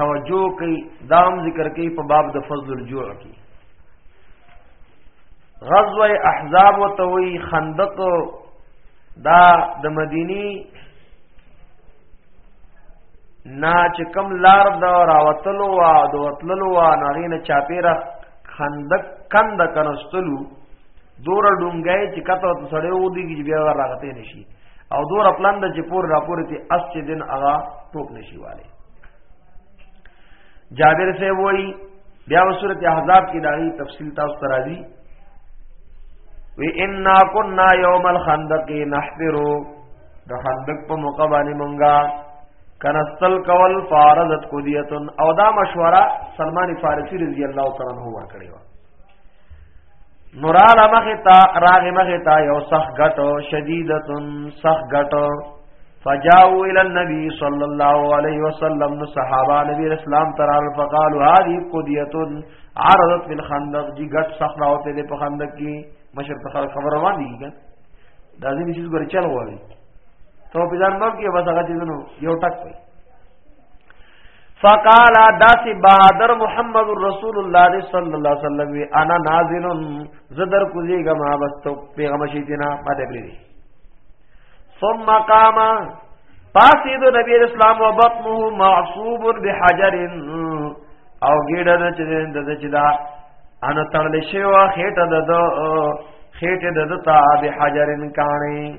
توجه کوي دام ذکر کوي په باب د فضل الجوع کې غزوه احزاب او توي خندق دا د مدینی نا چې کم لار دا راوتلو وا د وتللو وا نارینه چاپیره خندق کند کنستلو دور ډونګای چې کته ته سړی و دی چې بیا راغته نشي او دور پلان د چې پور راپور ته اس چې دن اغا ټوک نشي والے جابر سے وای بیا وسورت احزاب کې داغي تفصیل تاسو ترازی وی انا کنا یوم الخندق نحفرو د خندق په موقع باندې مونږه کنستل کول فارضت کودیتن او دا مشوره سلمان فارسی رضی الله تعالی عنہ ورکړی و نورال مخه تا راغ مخه تا یو سخ غټو شدیدتن سخ غټو فجاءوا الى النبي صلى الله عليه وسلم نو صحابه نبی اسلام ترار فقالوا هذه قضيه عرضت في الخندق جی غټ سخ راوته د په خندق کې مشر په خبر روان دي دا ځینې چیز ګر چل وایي تو په ځان مګ کې بس هغه چیزونو یو ټک وایي فقال داسی بہادر محمد رسول اللہ صلی اللہ علیہ وسلم وی انا نازل زدر کوزی گما بستو پیغام شیتنا ماده بری ثم قام پاسید نبی اسلام و بطنه معصوب بحجر او ګډه د چې د چې دا ان تړل شوی خېټه د خېټه د تا بحجرن کانه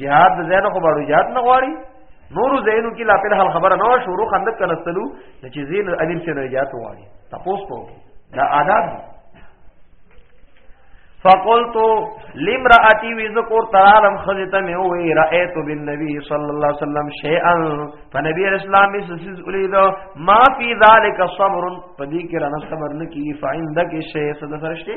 جهاد د زینو خو باندې جهاد نه غواړي نورو زینو کې لا په حال خبره نه شروع خندق کنستلو چې زین امیر څخه نه جهاد غواړي تاسو ته دا آداب دي فقلت لمرأتي وذكر تعالم خذت مي وي رايت بالنبي صلى الله عليه وسلم شيئا فنبي الاسلام سسز وليد ما في ذلك صبر فدي کې رانه صبر نکي فعندك شيء صد سرشتي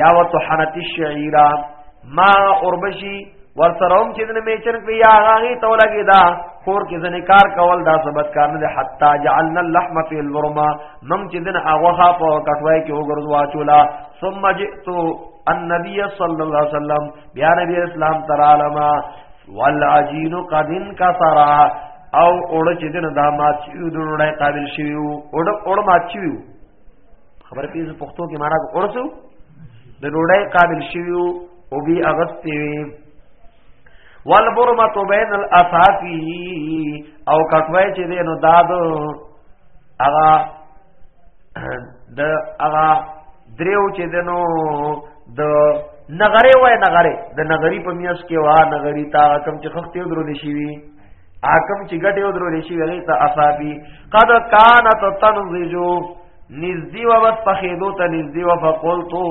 یا وطحنت الشعیرا ما اوربشی ورسروم چې دنه میچن کې یا غاغي تو لګی دا خور کې ځنه کار کول دا سبت کار نه حتا جعلنا اللحم فی الورما من چې دنه هغه په کټوای کې وګرځو واچولا ثم جئت النبي صلی الله علیه وسلم بیا نبی اسلام تعالی والعجین قد انکسر او اوړه چې دنه دا مات شي دوړای قابل شي اوړه اوړه مات شي خبر پیز پښتو کې مارا ورسو د ډوډۍ قابل شویو او بي اغستې وي والبرمه بین الافافی او کټوي چې دینو داد اغا د اغا دریو چې دینو د نغره وای نغره د نغری په میاس کې وا نغری تا کم چې خختې درو نشي وي اکم چې ګټه درو نشي وي ته افافی قد کانت تنزجو نزدی و بس پخیدو تا نزدی و فقلتو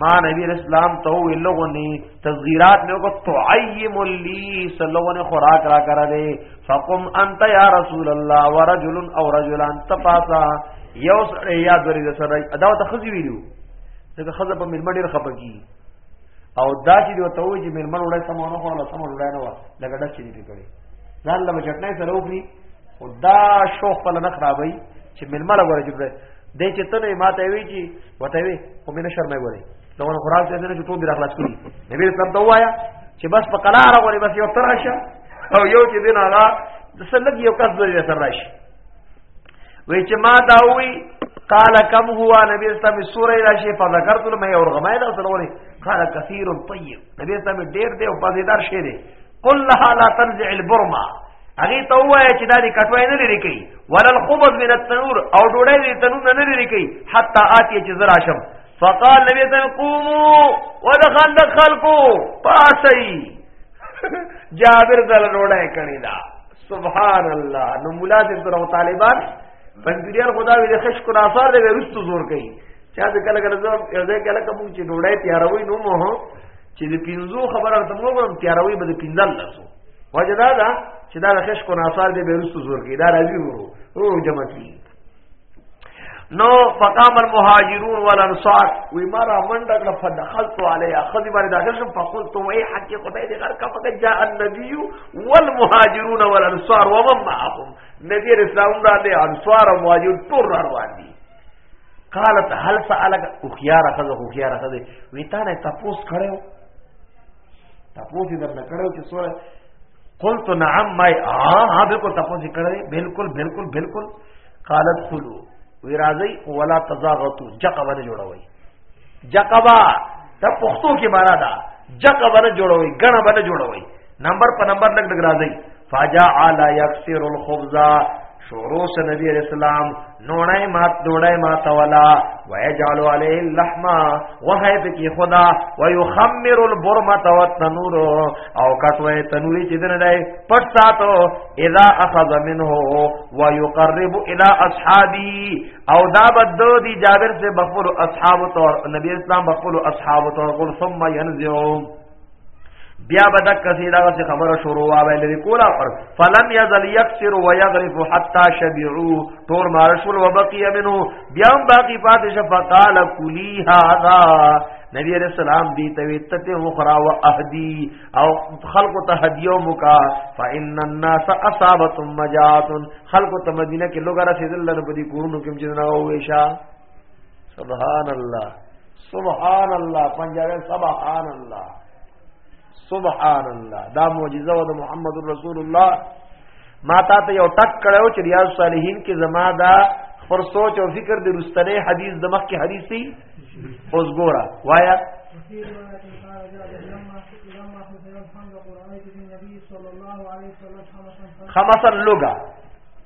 ما نبی اسلام تو لوگوں نے تصغیرات میں کو تعیم لی صلی اللہ نے خوراک را کرا دے فقم انت یا رسول اللہ ورجل او رجلان تپاسا یو سره یا دوری د سره ادا ته خزی ویلو دغه خزه په ملمن ډیر خپکی او دا چې دوی ته وایي چې ملمن وړای سمونه خو له سمونه وړای نه و لکه ډک چې دی کړی ځان له چټنای سره وکړي او دا شوخ په لنه خرابای چې ملما لا ګوره جبره دې چې ته نه ماته وی چې وته وی خو مې نه شرمای ګوره دا ونه خراب دې نه ټول دې راخلاص کړی نبی رسول الله وایا چې بس په قلاره غوري بس یو تر راشه او یو چې دین هغه د سلګ یو کس به تر راشي وی چې ما دا وی قال كم هو نبی اسلام سوره راشي فذكرت لما يرغمه دا سره وری قال كثير طيب نبی اسلام ډیر دی او پزیدار شه دی قل لها لا تنزع البرمه هغه ته وایي چې دا دې کټوي نه لري کوي ولل خبز من التنور او ډوډۍ دې تنور نه لري کوي حتا آتی چې زرا شم فقال نبی صلی الله قوموا ودخل دخلكو پاسي جابر زل ډوډۍ کړی دا سبحان الله نو مولا دې تر طالبان پنځیر خدا دې خش کو ناصر دې ورستو زور کوي چا دې کله کله زور یو ځای کله کوم چې ډوډۍ تیاروي نو مو چې دې پینځو خبره ته موږ تیاروي به دې پینځل لاسو وجه دا ده چې دا د خشکو ناصار دی بیرستو زور کې دا راځي ورو ورو جمع کی نو فقام المهاجرون والانصار وی ما را منډه کړ فدخلت عليها خدي باندې داخل شم فقلت وای حقي خدای دې غر کا فقط جاء النبي والمهاجرون والانصار ومن معهم نبی رسول الله دې انصار او مهاجر ټول روان دي قالت هل سالك اخيار خذ اخيار خذ وی تا نه تاسو کړو تاسو دې درنه کړو چې سوره قلت نعم ما ها بالکل تاسو دې کړې بالکل بالکل بالکل قالت خلو وی راځي ولا تزاغتو جقبه نه جوړوي جقبه دا پښتو کې معنا ده جقبه نه جوړوي غنه به نه جوړوي نمبر په نمبر لګ لګ راځي فاجا علی یکسر الخبز شورو سنبی علیہ السلام نوړای ما نوړای ما تولا ويجعل عليه اللحم وهي بکی خدا ويخمر البرمه والتنور او کټوي تنوري چې دنه دی پټ ساتو اذا اخذ منه ويقرب الى اصحابي او دا بد دي جابر سے بخور اصحاب تو نبی اسلام بخور اصحاب تو ثم ينزعهم بیا به دک کسی دا غسی خبر شروع آوائے لدی کولا پر فلم یزل یکسر و یغرف حتی شبعو طور مارشول و بقی منو بیا هم باقی پاتش فقال کلی هذا نبی علیہ السلام دی توی تت مخرا و اهدی او خلق ته هدیو مکا فإن الناس اصابتهم مجاعت خلق ته مدینه کې لوګره سیدل لنه په دې کورونو کې چې نه وېشا سبحان الله سبحان الله پنځه سبحان الله سبحان الله دا معجزه و د محمد رسول الله ما تا ته یو ټک کړو چې ریاض صالحین کې زما دا پر سوچ او فکر د رستنه حدیث د مخ کې حدیث دی اوس ګورا وایا خمسن لوګه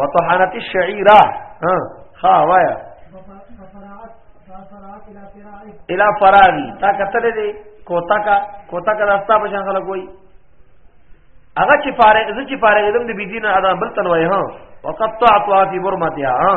وطحنت الشعيره ها ها وایا الى فراغي تا کتل دي کوتا کا کوتا کا راستا په شان خلک وای هغه چې فارغ زه چې فارغ دم د بيدین ادا بل تن وای ها وقطعت في برمتها ها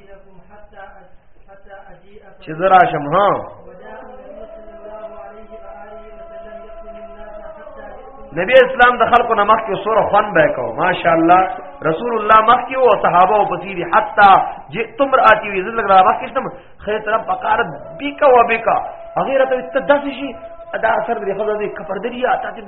چې زه راشم ها نبی اسلام د خلکو نه مخکې سوره خوان به کو ماشاءالله رسول الله مخکې او صحابه او بصیری حتا جئتم راتی وی زل را مخکې تم خیر طرف بقار بیکا و بیکا هغه راته تداسي شي ادا اثر دی خدای دې خبر دریا تاسو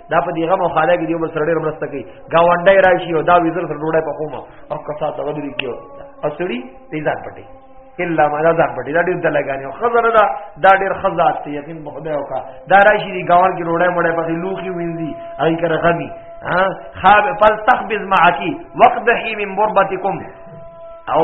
دا په دې غم او خاله کې دی بل سره ډېر مرسته کوي گاونډي راشي او دا ویزر سره ډوډۍ په کومه او کسا ته ودرې کیو اصلي تیزات پټي الا ما دا ځان پټي دا ډېر دلګانی او خزر دا دا ډېر خزات ته یقین په خدای او کا دا راشي دی گاوند کې ډوډۍ مړې په لوخي وینځي هغه کړه غمي ها خاب فلتخبز معکی وقدحی من بربتکم او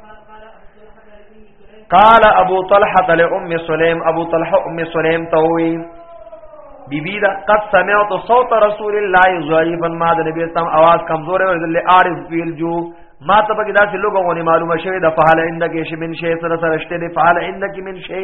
قال ابو طلحه لام سليم ابو طلحه ام سليم توي بیبی دا قد سمعت صوت رسول الله ضعيفا ما د نبی اسلام आवाज کمزور او ذل عارف فيل جو ما ته پکې دا چې لوګو غونې معلومه شوه د فعل عندك شي من شي سره سره شته د فعل عندك من شي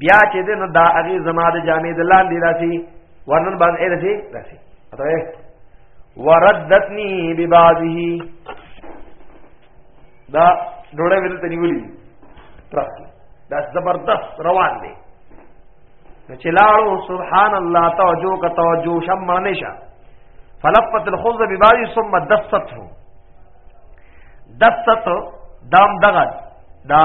بیا چې دې نو دا هغه زما د جامع د لاندې راسي ورنن باندې اې راسي راسي اته وردتني ببعضه دا ډوړې ویل ته نیولې ترخ دا زبردست روان دی نو چې لاړو سبحان الله توجو کا توجو شم منشا فلفت الخز ببعضه ثم دسته دسته دام دغد دا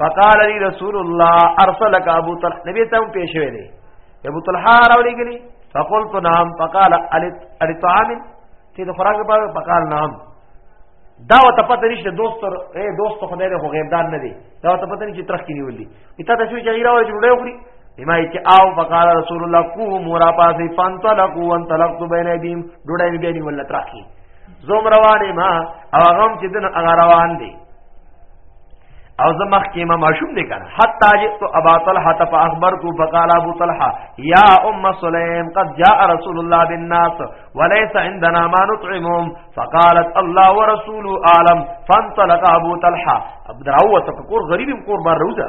فقال لي رسول الله ارسلك ابو طلحه نبی ته هم پیش ویلې ابو طلحه راوړي غلي فقلت نعم فقال علي طعام ته د خوراک په فقال نعم دا وته پته نشته دوست اے دوست خدای له غیبدان نه دی دا وته پته نشته ترخ کې نیولې پتا ته شوی چې غیره وای جوړه وکړي بما چې او فقال رسول الله کو مورا پاسې فانطلقوا وانطلقت بين ايديهم ډوډۍ نه بيني ولا ترخي زوم روانه ما او غم چې دن روان دي او زمخ کې ما معشوم دي کنه حتا تو ابا طلحه تف اخبر کو فقال ابو طلحه يا ام سليم قد جاء رسول الله بالناس وليس عندنا ما نطعمهم فقالت الله ورسوله اعلم فانطلق ابو طلحه ابو دراوه غریب غريب قربان روزه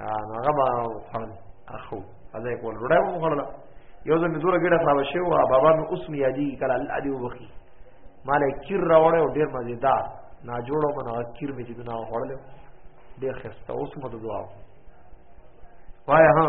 هغه به خوړل اخو ازای کول ډوډۍ مو خوړل یو ځل مې دوره ګډه خراب شوی و بابا مې اوس مې یادي کله الله دې وبخي مال کیر راوړې او ډېر مزیدار نا جوړو منو کیر مې چې نه خوړل ډېر خسته اوس مو دعا وای ها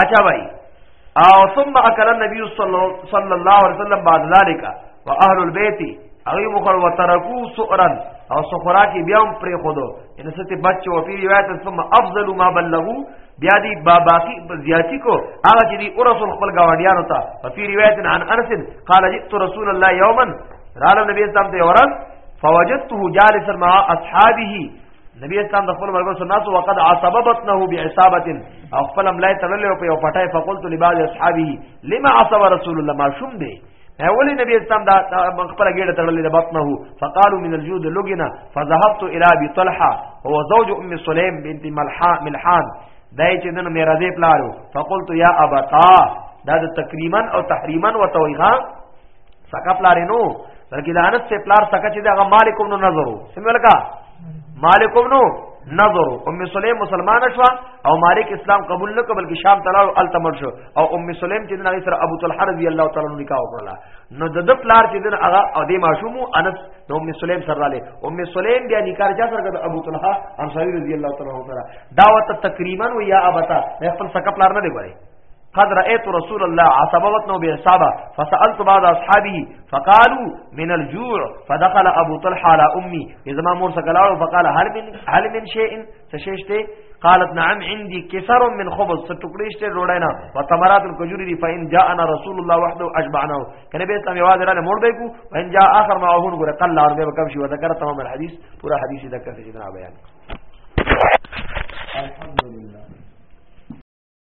اچھا بھائی او ثم اکل النبی صلی الله علیه وسلم بعد ذلك واهل البيت هغه مخر وترکو سؤرا او سخرا کې بیا هم پرې خودو ان ستې بچو او پی روایت ثم افضل ما بلغو بیا دی باباقی زیاتی کو هغه چې دی رسول خپل گاونډیانو ته په پی روایت عن انس قال جئت رسول الله یوما رال نبی اسلام ته اورن فوجدته جالسا مع اصحابه نبی اسلام د خپل مرګ سره ناسو وقد عصببتنه بعصابه او خپل ملای تړلې او په یو پټای فقلت لبعض اصحابي لما عصب رسول الله ما شوم دی اولی نبی اسلام دا خپل ګډه تړلې د بطنه فقالوا من الجود لغنا فذهبت الى ابي طلحه هو زوج ام سليم بنت ملحان ملحان دای چې نن مې راځي پلارو فقلت يا ابا طا دا د تکریما او تحریما وتويغا سکه پلار نو بلکې د انس ته پلار سکه چې دغه مالک ابن نظر سمول کا مالک ابن نظر ام سلیم مسلمان شو او مالک اسلام قبول نکړ بلکې شام تلل او التمر شو او ام سلیم چې دغه سره ابو طلحه رضی الله تعالی عنہ نکاح وکړه نو د د پلار چې دغه هغه او د ماشوم انس د ام سلیم سره لاله ام سلیم بیا نکاح چا سره کړ ابو طلحه انصاری رضی الله تعالی عنہ دا وت تقریبا و یا ابتا خپل سکه پلار نه دی وای قد رأيت رسول الله عصب وطنه بإصابة فسألت بعض أصحابه فقالوا من الجوع فدخل أبو طلحة على أمي إذا ما مورسى قلعه فقال هل من, هل من شيء سشيشته قالت نعم عندي كسر من خبز ستوکړېشته ډوډۍ نه او ثمرات الکجوري دي فإن جاءنا رسول الله وحده أشبعنا کنه به اسلام یوازې را مور دی کو وإن جاء آخر ما هون ګره قل لار به کم شي وذكر تمام الحديث پورا حدیث ذکر سيدنا بیان الحمد لله